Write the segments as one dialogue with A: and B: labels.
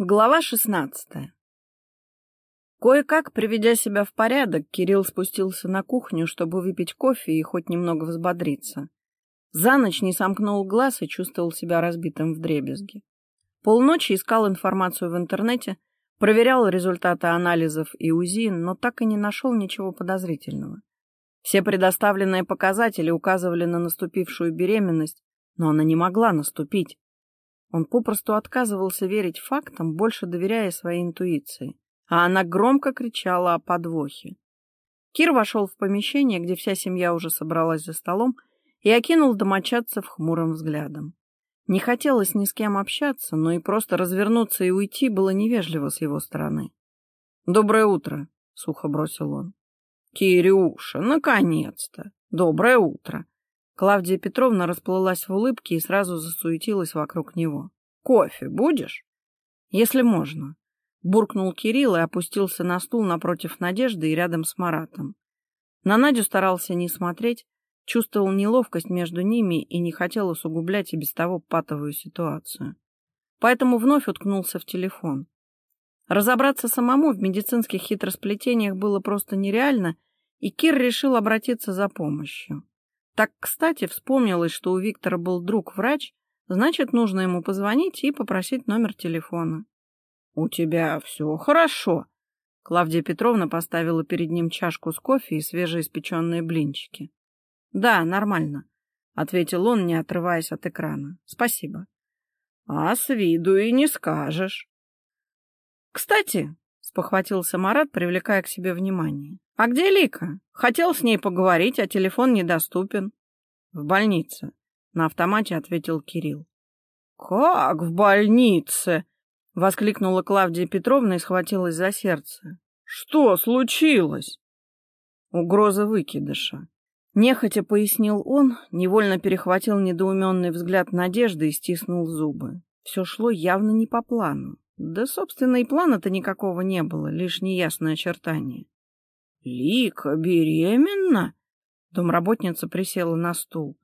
A: Глава шестнадцатая Кое-как, приведя себя в порядок, Кирилл спустился на кухню, чтобы выпить кофе и хоть немного взбодриться. За ночь не сомкнул глаз и чувствовал себя разбитым вдребезги. Полночи искал информацию в интернете, проверял результаты анализов и УЗИ, но так и не нашел ничего подозрительного. Все предоставленные показатели указывали на наступившую беременность, но она не могла наступить. Он попросту отказывался верить фактам, больше доверяя своей интуиции, а она громко кричала о подвохе. Кир вошел в помещение, где вся семья уже собралась за столом, и окинул домочадцев хмурым взглядом. Не хотелось ни с кем общаться, но и просто развернуться и уйти было невежливо с его стороны. «Доброе утро», — сухо бросил он. «Кирюша, наконец-то! Доброе утро!» Клавдия Петровна расплылась в улыбке и сразу засуетилась вокруг него. «Кофе будешь?» «Если можно», — буркнул Кирилл и опустился на стул напротив Надежды и рядом с Маратом. На Надю старался не смотреть, чувствовал неловкость между ними и не хотел усугублять и без того патовую ситуацию. Поэтому вновь уткнулся в телефон. Разобраться самому в медицинских хитросплетениях было просто нереально, и Кир решил обратиться за помощью. Так, кстати, вспомнилось, что у Виктора был друг-врач, значит, нужно ему позвонить и попросить номер телефона. — У тебя все хорошо. Клавдия Петровна поставила перед ним чашку с кофе и свежеиспеченные блинчики. — Да, нормально, — ответил он, не отрываясь от экрана. — Спасибо. — А с виду и не скажешь. — Кстати, — спохватился Марат, привлекая к себе внимание, «А где Лика? Хотел с ней поговорить, а телефон недоступен». «В больнице», — на автомате ответил Кирилл. «Как в больнице?» — воскликнула Клавдия Петровна и схватилась за сердце. «Что случилось?» Угроза выкидыша. Нехотя пояснил он, невольно перехватил недоуменный взгляд Надежды и стиснул зубы. Все шло явно не по плану. Да, собственно, и плана-то никакого не было, лишь неясное очертание. Лика беременна? Домработница присела на стул.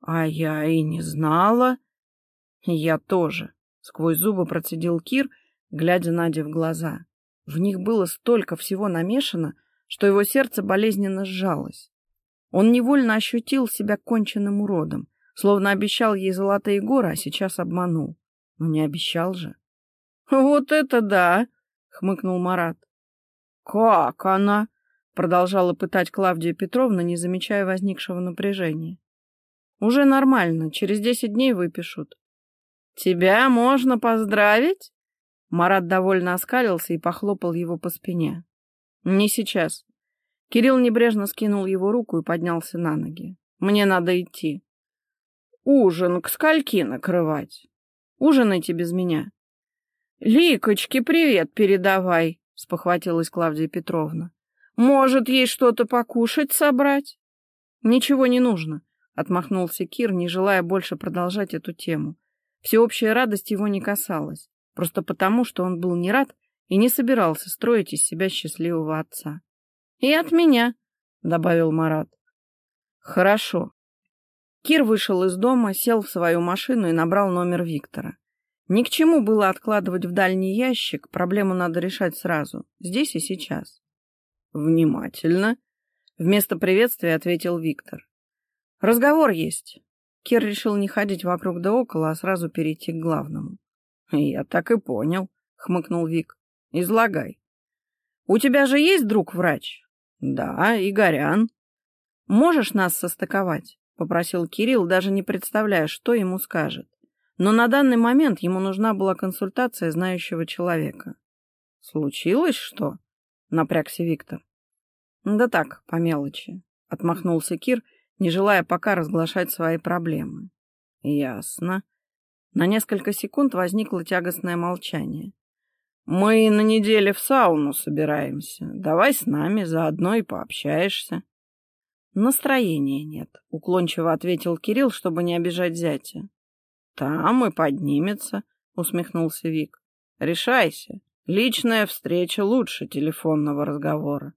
A: А я и не знала. Я тоже. Сквозь зубы процедил Кир, глядя Наде в глаза. В них было столько всего намешано, что его сердце болезненно сжалось. Он невольно ощутил себя конченным уродом, словно обещал ей золотые горы, а сейчас обманул. Но не обещал же. — Вот это да! — хмыкнул Марат. — Как она? Продолжала пытать Клавдия Петровна, не замечая возникшего напряжения. Уже нормально, через десять дней выпишут. Тебя можно поздравить? Марат довольно оскалился и похлопал его по спине. Не сейчас. Кирилл небрежно скинул его руку и поднялся на ноги. Мне надо идти. Ужин к скольки накрывать? Ужинайте без меня. Ликочке привет передавай, спохватилась Клавдия Петровна. Может, ей что-то покушать собрать? Ничего не нужно, отмахнулся Кир, не желая больше продолжать эту тему. Всеобщая радость его не касалась, просто потому, что он был не рад и не собирался строить из себя счастливого отца. И от меня, добавил Марат. Хорошо. Кир вышел из дома, сел в свою машину и набрал номер Виктора. Ни к чему было откладывать в дальний ящик, проблему надо решать сразу, здесь и сейчас. «Внимательно», — вместо приветствия ответил Виктор. «Разговор есть». Кир решил не ходить вокруг да около, а сразу перейти к главному. «Я так и понял», — хмыкнул Вик. «Излагай». «У тебя же есть друг-врач?» «Да, Игорян». «Можешь нас состыковать?» — попросил Кирилл, даже не представляя, что ему скажет. Но на данный момент ему нужна была консультация знающего человека. «Случилось что?» — напрягся Виктор. «Да так, по мелочи», — отмахнулся Кир, не желая пока разглашать свои проблемы. «Ясно». На несколько секунд возникло тягостное молчание. «Мы на неделе в сауну собираемся. Давай с нами, заодно и пообщаешься». «Настроения нет», — уклончиво ответил Кирилл, чтобы не обижать зятя. «Там и поднимется», — усмехнулся Вик. «Решайся. Личная встреча лучше телефонного разговора.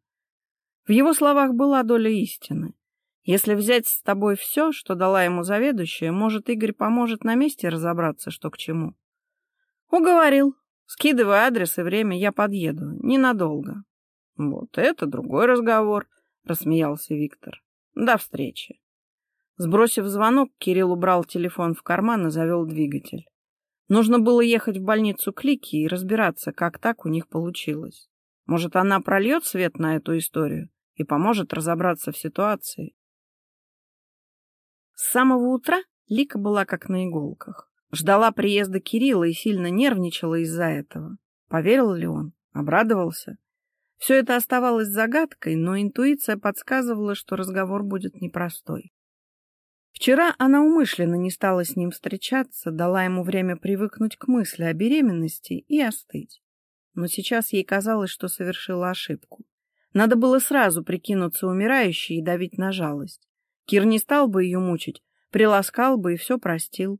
A: В его словах была доля истины. Если взять с тобой все, что дала ему заведующая, может, Игорь поможет на месте разобраться, что к чему. Уговорил. Скидывай адрес и время, я подъеду. Ненадолго. Вот это другой разговор, рассмеялся Виктор. До встречи. Сбросив звонок, Кирилл убрал телефон в карман и завел двигатель. Нужно было ехать в больницу Клики и разбираться, как так у них получилось. Может, она прольет свет на эту историю и поможет разобраться в ситуации. С самого утра Лика была как на иголках. Ждала приезда Кирилла и сильно нервничала из-за этого. Поверил ли он? Обрадовался? Все это оставалось загадкой, но интуиция подсказывала, что разговор будет непростой. Вчера она умышленно не стала с ним встречаться, дала ему время привыкнуть к мысли о беременности и остыть. Но сейчас ей казалось, что совершила ошибку. Надо было сразу прикинуться умирающей и давить на жалость. Кир не стал бы ее мучить, приласкал бы и все простил.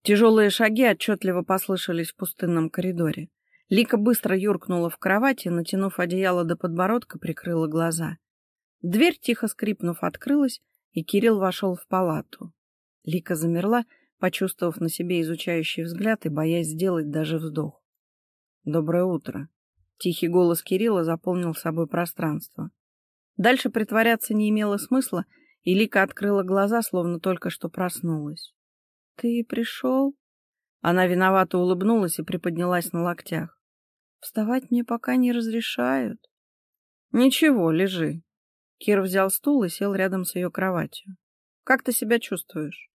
A: Тяжелые шаги отчетливо послышались в пустынном коридоре. Лика быстро юркнула в кровать и, натянув одеяло до подбородка, прикрыла глаза. Дверь, тихо скрипнув, открылась, и Кирилл вошел в палату. Лика замерла, почувствовав на себе изучающий взгляд и боясь сделать даже вздох. «Доброе утро!» Тихий голос Кирилла заполнил собой пространство. Дальше притворяться не имело смысла, и Лика открыла глаза, словно только что проснулась. «Ты пришел?» Она виновато улыбнулась и приподнялась на локтях. «Вставать мне пока не разрешают». «Ничего, лежи». Кир взял стул и сел рядом с ее кроватью. «Как ты себя чувствуешь?»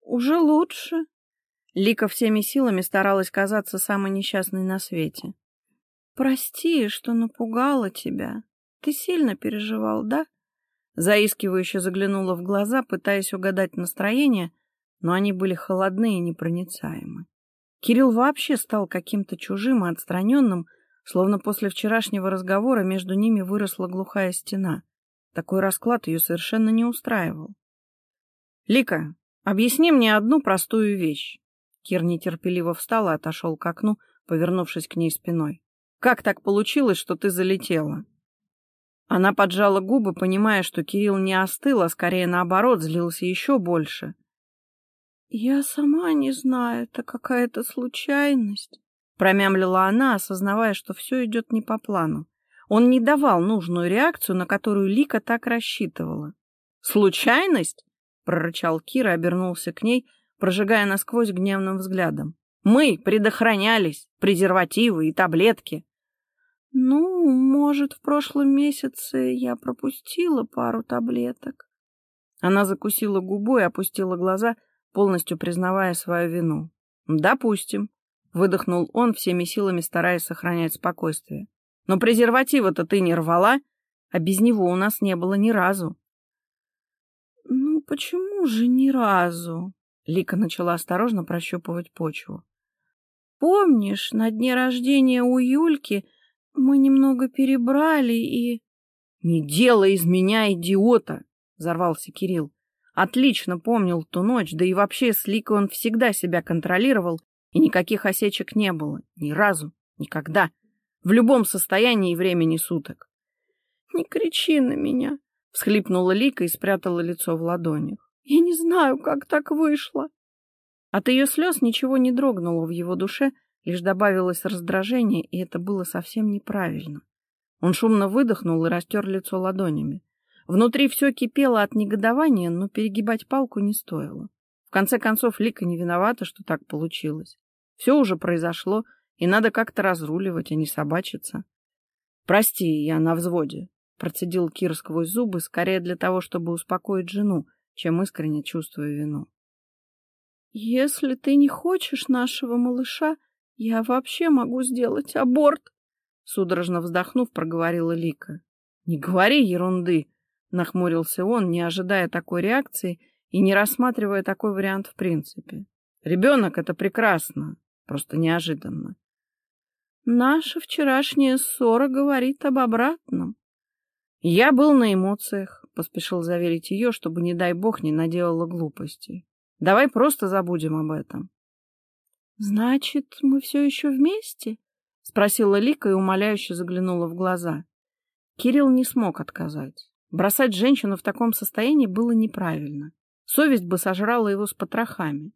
A: «Уже лучше». Лика всеми силами старалась казаться самой несчастной на свете. «Прости, что напугала тебя. Ты сильно переживал, да?» Заискивающе заглянула в глаза, пытаясь угадать настроение, но они были холодны и непроницаемы. Кирилл вообще стал каким-то чужим и отстраненным, словно после вчерашнего разговора между ними выросла глухая стена. Такой расклад ее совершенно не устраивал. «Лика, объясни мне одну простую вещь». Кир нетерпеливо встал и отошел к окну, повернувшись к ней спиной. «Как так получилось, что ты залетела?» Она поджала губы, понимая, что Кирилл не остыл, а скорее наоборот, злился еще больше. «Я сама не знаю, это какая-то случайность», — промямлила она, осознавая, что все идет не по плану. Он не давал нужную реакцию, на которую Лика так рассчитывала. «Случайность?» — прорычал Кира, обернулся к ней, прожигая насквозь гневным взглядом. «Мы предохранялись, презервативы и таблетки». «Ну, может, в прошлом месяце я пропустила пару таблеток». Она закусила губу и опустила глаза, — полностью признавая свою вину. «Допустим», — выдохнул он, всеми силами стараясь сохранять спокойствие. «Но презерватива-то ты не рвала, а без него у нас не было ни разу». «Ну, почему же ни разу?» Лика начала осторожно прощупывать почву. «Помнишь, на дне рождения у Юльки мы немного перебрали и...» «Не делай из меня идиота!» — взорвался Кирилл. Отлично помнил ту ночь, да и вообще с Ликой он всегда себя контролировал, и никаких осечек не было. Ни разу. Никогда. В любом состоянии и времени суток. — Не кричи на меня, — всхлипнула Лика и спрятала лицо в ладонях. — Я не знаю, как так вышло. От ее слез ничего не дрогнуло в его душе, лишь добавилось раздражение, и это было совсем неправильно. Он шумно выдохнул и растер лицо ладонями. Внутри все кипело от негодования, но перегибать палку не стоило. В конце концов, Лика не виновата, что так получилось. Все уже произошло, и надо как-то разруливать, а не собачиться. «Прости, я на взводе», — процедил Кир сквозь зубы, скорее для того, чтобы успокоить жену, чем искренне чувствуя вину. «Если ты не хочешь нашего малыша, я вообще могу сделать аборт», — судорожно вздохнув, проговорила Лика. «Не говори ерунды», Нахмурился он, не ожидая такой реакции и не рассматривая такой вариант в принципе. Ребенок — это прекрасно, просто неожиданно. Наша вчерашняя ссора говорит об обратном. Я был на эмоциях, поспешил заверить ее, чтобы, не дай бог, не наделала глупостей. Давай просто забудем об этом. Значит, мы все еще вместе? Спросила Лика и умоляюще заглянула в глаза. Кирилл не смог отказать. Бросать женщину в таком состоянии было неправильно. Совесть бы сожрала его с потрохами.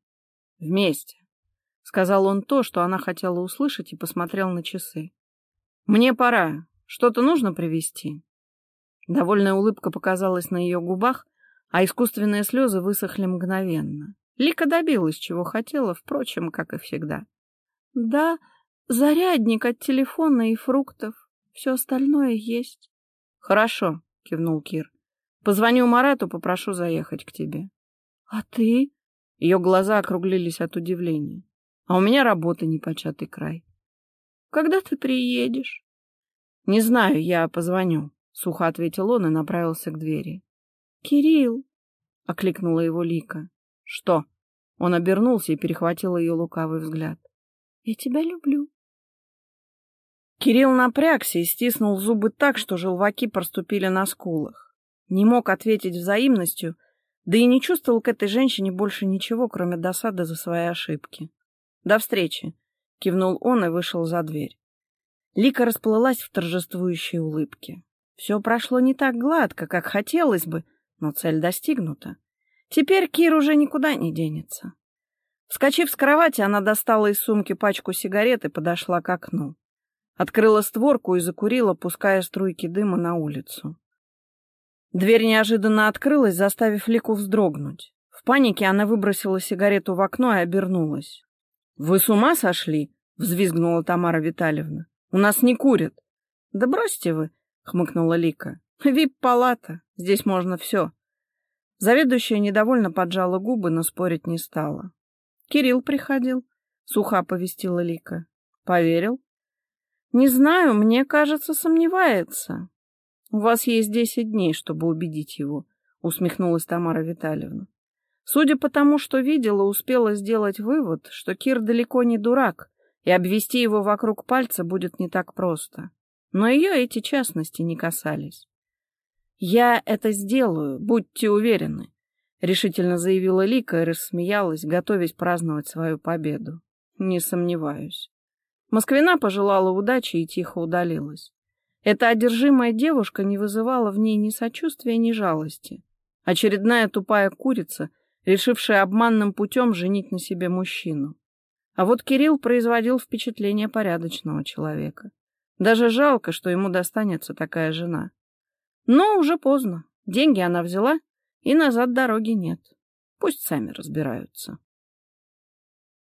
A: Вместе. Сказал он то, что она хотела услышать, и посмотрел на часы. Мне пора. Что-то нужно привезти. Довольная улыбка показалась на ее губах, а искусственные слезы высохли мгновенно. Лика добилась, чего хотела, впрочем, как и всегда. — Да, зарядник от телефона и фруктов. Все остальное есть. — Хорошо, — кивнул Кир. — Позвоню Марату, попрошу заехать к тебе. — А ты? Ее глаза округлились от удивления. — А у меня работа непочатый край. — Когда ты приедешь? — Не знаю, я позвоню, — сухо ответил он и направился к двери. — Кирилл! — окликнула его Лика. — Что? Он обернулся и перехватил ее лукавый взгляд. — Я тебя люблю. Кирилл напрягся и стиснул зубы так, что желваки проступили на скулах. Не мог ответить взаимностью, да и не чувствовал к этой женщине больше ничего, кроме досады за свои ошибки. — До встречи! — кивнул он и вышел за дверь. Лика расплылась в торжествующей улыбке. Все прошло не так гладко, как хотелось бы, но цель достигнута. Теперь Кир уже никуда не денется. Вскочив с кровати, она достала из сумки пачку сигарет и подошла к окну. Открыла створку и закурила, пуская струйки дыма на улицу. Дверь неожиданно открылась, заставив Лику вздрогнуть. В панике она выбросила сигарету в окно и обернулась. — Вы с ума сошли? — взвизгнула Тамара Витальевна. — У нас не курят. — Да бросьте вы, — хмыкнула Лика. — Вип-палата, здесь можно все. Заведующая недовольно поджала губы, но спорить не стала. — Кирилл приходил, — сухо оповестила Лика. — Поверил? — Не знаю, мне кажется, сомневается. — У вас есть десять дней, чтобы убедить его, — усмехнулась Тамара Витальевна. Судя по тому, что видела, успела сделать вывод, что Кир далеко не дурак, и обвести его вокруг пальца будет не так просто. Но ее эти частности не касались. «Я это сделаю, будьте уверены», — решительно заявила Лика и рассмеялась, готовясь праздновать свою победу. «Не сомневаюсь». Москвина пожелала удачи и тихо удалилась. Эта одержимая девушка не вызывала в ней ни сочувствия, ни жалости. Очередная тупая курица, решившая обманным путем женить на себе мужчину. А вот Кирилл производил впечатление порядочного человека. Даже жалко, что ему достанется такая жена. Но уже поздно. Деньги она взяла, и назад дороги нет. Пусть сами разбираются.